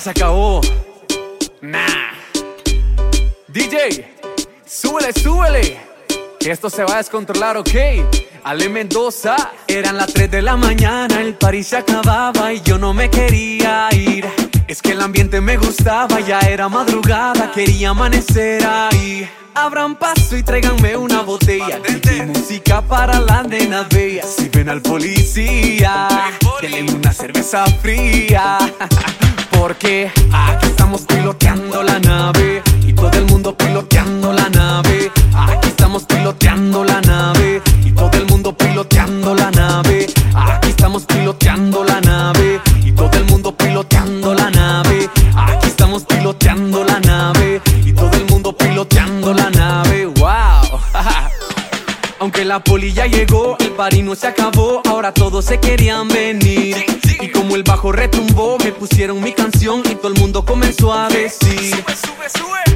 se acabó. Nah. DJ, súbele, súbele. Que esto se va a descontrolar, ok. Ale Mendoza. Eran las 3 de la mañana, el París se acababa y yo no me quería ir. Es que el ambiente me gustaba, ya era madrugada, quería amanecer ahí. Abran paso y tráiganme una botella. Y música para las nenas bellas. Si ven al policía, denle una cerveza fría. Porque aquí estamos piloteando la nave y todo el mundo piloteando la nave. Aquí estamos piloteando la nave y todo el mundo piloteando la nave. Aquí estamos piloteando la nave y todo el mundo piloteando la nave. Aquí estamos piloteando la nave y todo el mundo piloteando la nave. Wow. Aunque la poli ya llegó, el party no se acabó, ahora todos se querían venir. Y como el bajo retumbó, me pusieron mi todo el mundo comenzó a decir: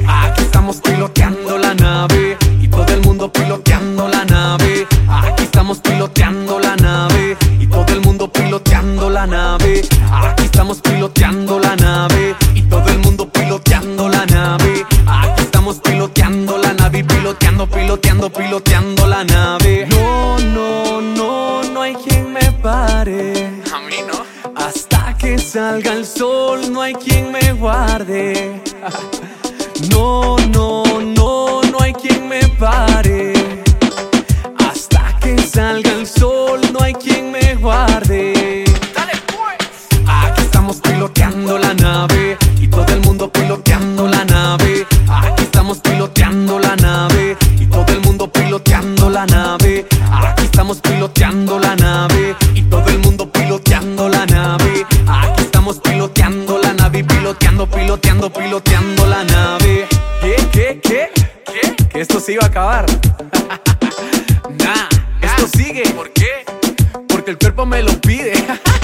Aquí estamos piloteando la nave y todo el mundo piloteando la nave. Aquí estamos piloteando la nave y todo el mundo piloteando la nave. Aquí estamos piloteando la nave y todo el mundo piloteando la nave. Aquí estamos piloteando la nave y piloteando, piloteando, piloteando la nave. No, no, no, no hay quien me pare. Hasta que salga el sol, no hay quien me guarde. No, no, no, no hay quien me pare. Hasta que salga el sol, no hay quien me guarde. Pues. Aquí estamos piloteando la nave y todo el mundo piloteando la nave. Aquí estamos piloteando la nave y todo el mundo piloteando la nave. Aquí estamos piloteando la nave Que esto se iba a acabar. nah, esto sigue. ¿Por qué? Porque el cuerpo me lo pide.